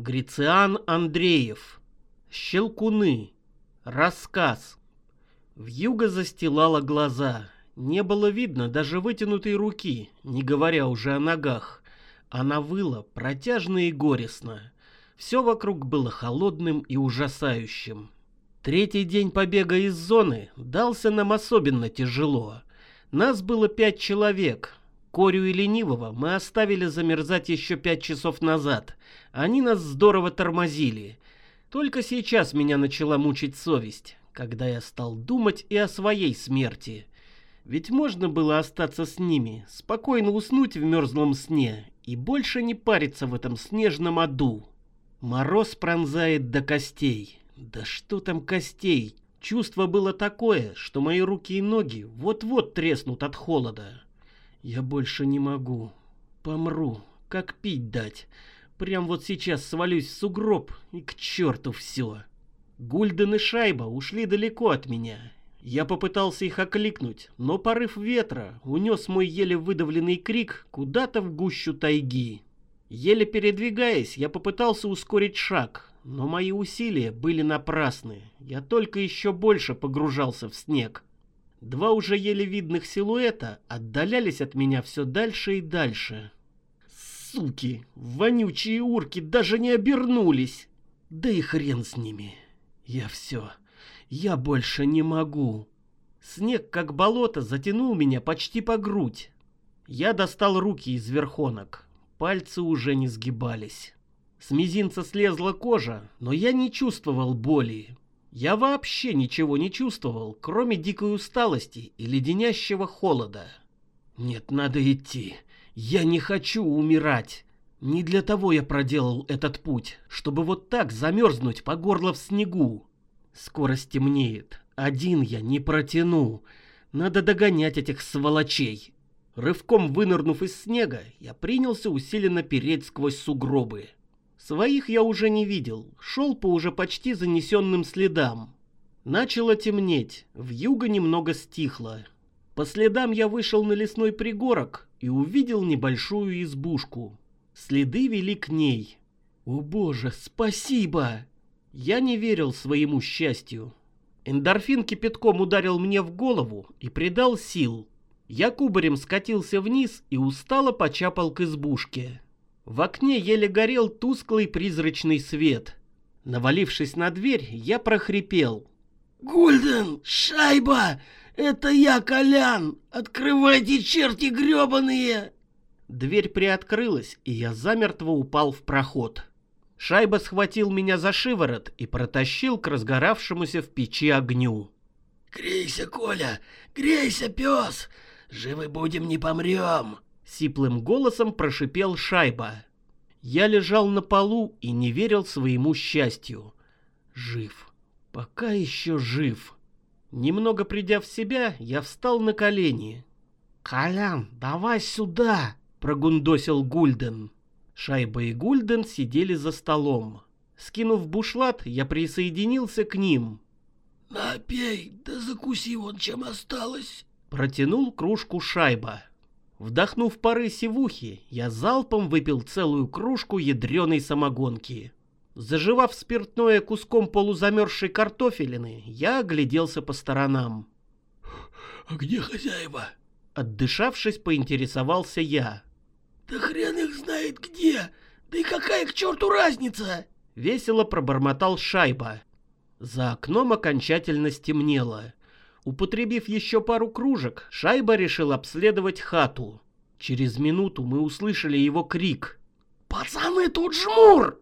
Грициан Андреев. Щелкуны. Рассказ. Вьюга застилала глаза. Не было видно даже вытянутой руки, не говоря уже о ногах. Она выла протяжно и горестно. Все вокруг было холодным и ужасающим. Третий день побега из зоны дался нам особенно тяжело. Нас было пять человек. Корю и Ленивого мы оставили замерзать еще пять часов назад. Они нас здорово тормозили. Только сейчас меня начала мучить совесть, когда я стал думать и о своей смерти. Ведь можно было остаться с ними, спокойно уснуть в мерзлом сне и больше не париться в этом снежном аду. Мороз пронзает до костей. Да что там костей? Чувство было такое, что мои руки и ноги вот-вот треснут от холода. Я больше не могу. Помру. Как пить дать? Прям вот сейчас свалюсь в сугроб, и к черту все. Гульден и Шайба ушли далеко от меня. Я попытался их окликнуть, но порыв ветра унес мой еле выдавленный крик куда-то в гущу тайги. Еле передвигаясь, я попытался ускорить шаг, но мои усилия были напрасны. Я только еще больше погружался в снег. Два уже еле видных силуэта отдалялись от меня все дальше и дальше. Суки, вонючие урки даже не обернулись. Да и хрен с ними. Я все. Я больше не могу. Снег, как болото, затянул меня почти по грудь. Я достал руки из верхонок. Пальцы уже не сгибались. С мизинца слезла кожа, но я не чувствовал боли. Я вообще ничего не чувствовал, кроме дикой усталости и леденящего холода. Нет, надо идти. Я не хочу умирать. Не для того я проделал этот путь, чтобы вот так замерзнуть по горло в снегу. Скоро стемнеет. Один я не протяну. Надо догонять этих сволочей. Рывком вынырнув из снега, я принялся усиленно переть сквозь сугробы. Своих я уже не видел, шел по уже почти занесенным следам. Начало темнеть, в юго немного стихло. По следам я вышел на лесной пригорок и увидел небольшую избушку. Следы вели к ней. О боже, спасибо! Я не верил своему счастью. Эндорфин кипятком ударил мне в голову и придал сил. Я кубарем скатился вниз и устало почапал к избушке. В окне еле горел тусклый призрачный свет. Навалившись на дверь, я прохрипел. «Гульден! Шайба! Это я, Колян! Открывайте, черти гребаные!» Дверь приоткрылась, и я замертво упал в проход. Шайба схватил меня за шиворот и протащил к разгоравшемуся в печи огню. «Грейся, Коля! Грейся, пес! Живы будем, не помрем!» Сиплым голосом прошипел Шайба. Я лежал на полу и не верил своему счастью. Жив. Пока еще жив. Немного придя в себя, я встал на колени. «Колян, давай сюда!» — прогундосил Гульден. Шайба и Гульден сидели за столом. Скинув бушлат, я присоединился к ним. «Напей, да закуси вон чем осталось!» Протянул кружку Шайба. Вдохнув пары сивухи, я залпом выпил целую кружку ядреной самогонки. Заживав спиртное куском полузамерзшей картофелины, я огляделся по сторонам. «А где хозяева?» Отдышавшись, поинтересовался я. Да хрен их знает где! Да и какая к черту разница? Весело пробормотал Шайба. За окном окончательно стемнело. Употребив еще пару кружек, Шайба решил обследовать хату. Через минуту мы услышали его крик. «Пацаны, тут жмур!»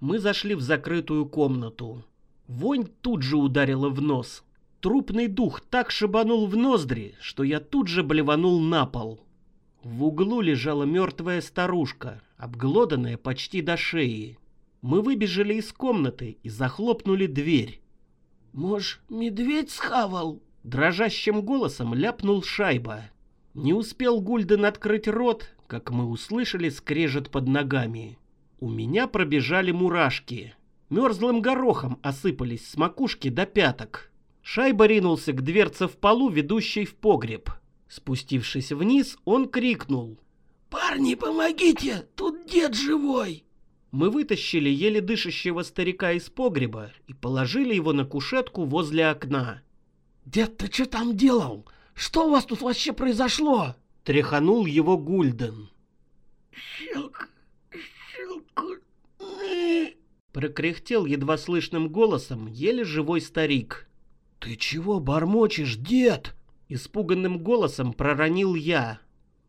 Мы зашли в закрытую комнату. Вонь тут же ударила в нос. Трупный дух так шибанул в ноздри, что я тут же блеванул на пол. В углу лежала мертвая старушка, обглоданная почти до шеи. Мы выбежали из комнаты и захлопнули дверь. «Может, медведь схавал?» Дрожащим голосом ляпнул шайба. Не успел Гульден открыть рот, как мы услышали скрежет под ногами. У меня пробежали мурашки. Мерзлым горохом осыпались с макушки до пяток. Шайба ринулся к дверце в полу, ведущей в погреб. Спустившись вниз, он крикнул. «Парни, помогите! Тут дед живой!» Мы вытащили еле дышащего старика из погреба и положили его на кушетку возле окна. «Дед, ты что там делал? Что у вас тут вообще произошло?» Тряханул его Гульден. «Щелк, щелку, Прокряхтел едва слышным голосом еле живой старик. «Ты чего бормочешь, дед?» Испуганным голосом проронил я.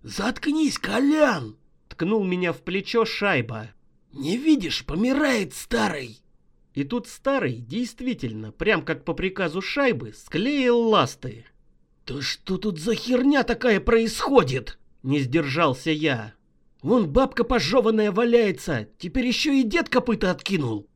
«Заткнись, Колян!» Ткнул меня в плечо шайба. «Не видишь, помирает старый!» И тут старый, действительно, прям как по приказу шайбы, склеил ласты. «Да что тут за херня такая происходит?» Не сдержался я. «Вон бабка пожеванная валяется, теперь еще и дед копыта откинул!»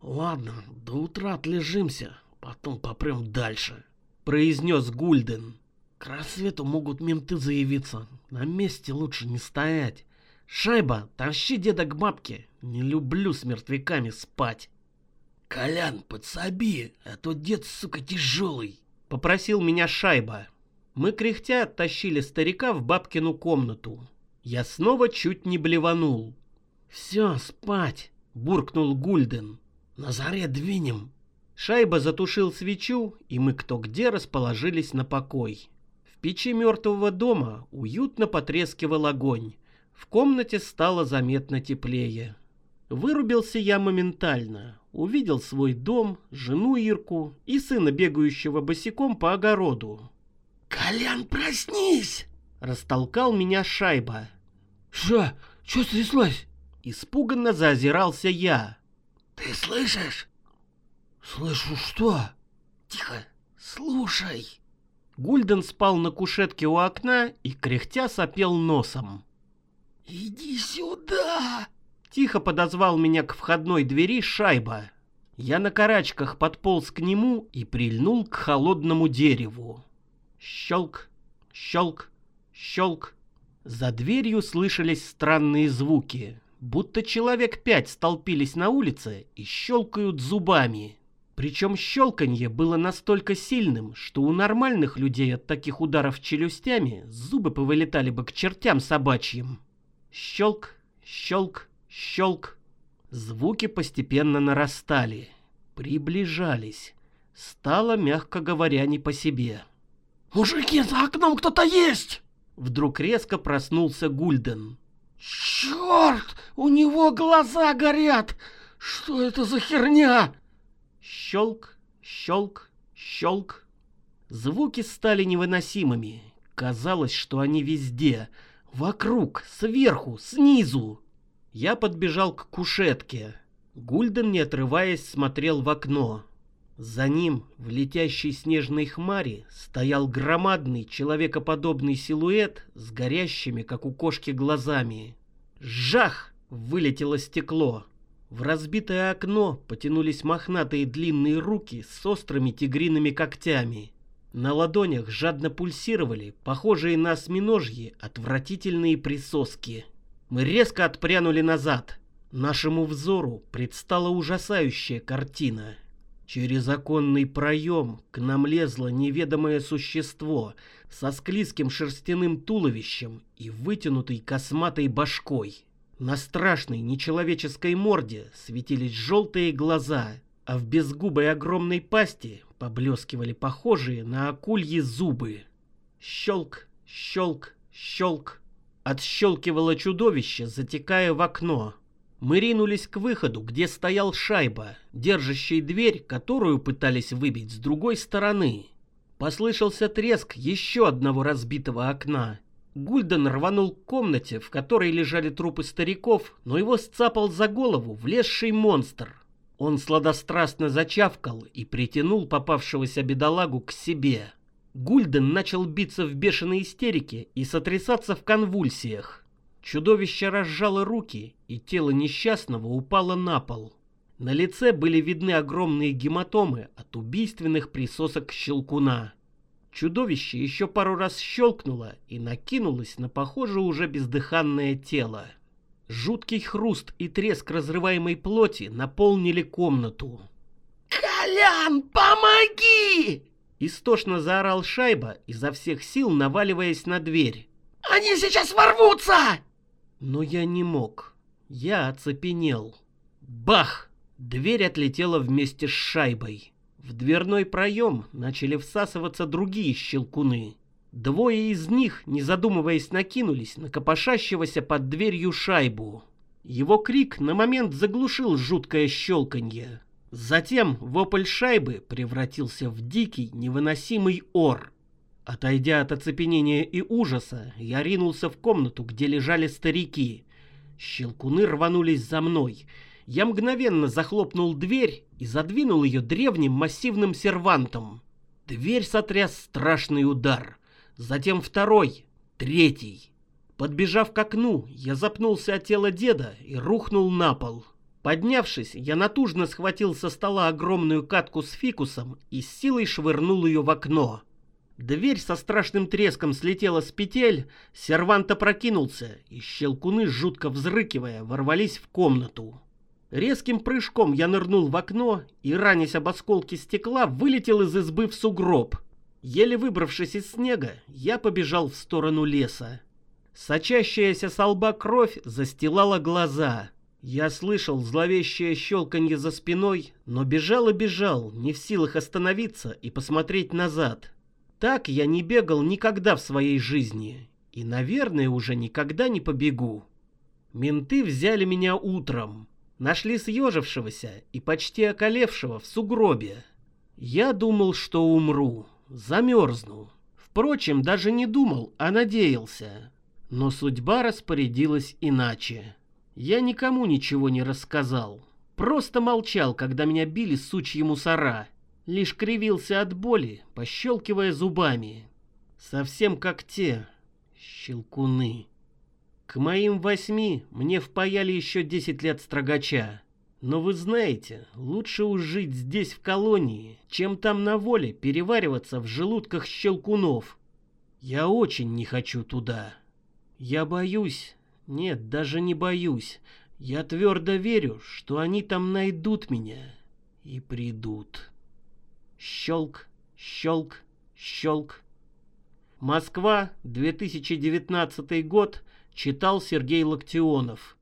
«Ладно, до утра отлежимся, потом попрем дальше», — произнес Гульден. «К рассвету могут менты заявиться, на месте лучше не стоять. Шайба, тащи деда к бабке, не люблю с мертвяками спать». «Колян, подсоби, а то дед, сука, тяжелый», — попросил меня Шайба. Мы кряхтя оттащили старика в бабкину комнату. Я снова чуть не блеванул. «Все, спать!» — буркнул Гульден. «На заре двинем!» Шайба затушил свечу, и мы кто где расположились на покой. В печи мертвого дома уютно потрескивал огонь. В комнате стало заметно теплее. Вырубился я моментально. Увидел свой дом, жену Ирку и сына, бегающего босиком по огороду. «Колян, проснись!» Растолкал меня шайба. «Что? Что стряслось?» Испуганно заозирался я. «Ты слышишь?» «Слышу что?» «Тихо, слушай!» Гульден спал на кушетке у окна и кряхтя сопел носом. «Иди сюда!» Тихо подозвал меня к входной двери шайба. Я на карачках подполз к нему и прильнул к холодному дереву. Щелк, щелк, щелк. За дверью слышались странные звуки, будто человек пять столпились на улице и щелкают зубами. Причем щелканье было настолько сильным, что у нормальных людей от таких ударов челюстями зубы повылетали бы к чертям собачьим. Щелк, щелк, щелк. Звуки постепенно нарастали, приближались. Стало, мягко говоря, не по себе. «Мужики, за окном кто-то есть!» Вдруг резко проснулся Гульден. «Черт! У него глаза горят! Что это за херня?» Щелк, щелк, щелк. Звуки стали невыносимыми. Казалось, что они везде. Вокруг, сверху, снизу. Я подбежал к кушетке. Гульден, не отрываясь, смотрел в окно. За ним, в летящей снежной хмаре, стоял громадный человекоподобный силуэт с горящими, как у кошки, глазами. Жах! Вылетело стекло. В разбитое окно потянулись мохнатые длинные руки с острыми тигриными когтями. На ладонях жадно пульсировали, похожие на осьминожьи, отвратительные присоски. Мы резко отпрянули назад. Нашему взору предстала ужасающая картина. Через оконный проем к нам лезло неведомое существо со склизким шерстяным туловищем и вытянутой косматой башкой. На страшной нечеловеческой морде светились желтые глаза, а в безгубой огромной пасти поблескивали похожие на акульи зубы. Щелк, щелк, щелк. Отщелкивало чудовище, затекая в окно. Мы ринулись к выходу, где стоял шайба, держащий дверь, которую пытались выбить с другой стороны. Послышался треск еще одного разбитого окна. Гульден рванул к комнате, в которой лежали трупы стариков, но его сцапал за голову влезший монстр. Он сладострастно зачавкал и притянул попавшегося бедолагу к себе. Гульден начал биться в бешеной истерике и сотрясаться в конвульсиях. Чудовище разжало руки, и тело несчастного упало на пол. На лице были видны огромные гематомы от убийственных присосок щелкуна. Чудовище еще пару раз щелкнуло и накинулось на похоже уже бездыханное тело. Жуткий хруст и треск разрываемой плоти наполнили комнату. «Колян, помоги!» Истошно заорал Шайба, изо всех сил наваливаясь на дверь. «Они сейчас ворвутся!» Но я не мог. Я оцепенел. Бах! Дверь отлетела вместе с шайбой. В дверной проем начали всасываться другие щелкуны. Двое из них, не задумываясь, накинулись на копошащегося под дверью шайбу. Его крик на момент заглушил жуткое щелканье. Затем вопль шайбы превратился в дикий, невыносимый ор. Отойдя от оцепенения и ужаса, я ринулся в комнату, где лежали старики. Щелкуны рванулись за мной. Я мгновенно захлопнул дверь и задвинул ее древним массивным сервантом. Дверь сотряс страшный удар. Затем второй, третий. Подбежав к окну, я запнулся от тела деда и рухнул на пол. Поднявшись, я натужно схватил со стола огромную катку с фикусом и с силой швырнул ее в окно. Дверь со страшным треском слетела с петель, сервант опрокинулся, и щелкуны, жутко взрыкивая, ворвались в комнату. Резким прыжком я нырнул в окно и, ранясь об осколки стекла, вылетел из избы в сугроб. Еле выбравшись из снега, я побежал в сторону леса. Сочащаяся со лба кровь застилала глаза. Я слышал зловещее щелканье за спиной, но бежал и бежал, не в силах остановиться и посмотреть назад. Так я не бегал никогда в своей жизни. И, наверное, уже никогда не побегу. Менты взяли меня утром. Нашли съежившегося и почти околевшего в сугробе. Я думал, что умру, замерзну. Впрочем, даже не думал, а надеялся. Но судьба распорядилась иначе. Я никому ничего не рассказал. Просто молчал, когда меня били сучьи мусора лишь кривился от боли, пощелкивая зубами. Совсем как те щелкуны. К моим восьми мне впаяли еще десять лет строгача. Но вы знаете, лучше уж жить здесь в колонии, чем там на воле перевариваться в желудках щелкунов. Я очень не хочу туда. Я боюсь, нет, даже не боюсь. Я твердо верю, что они там найдут меня и придут. Щелк, щелк, щелк. Москва, 2019 год, читал Сергей Локтионов.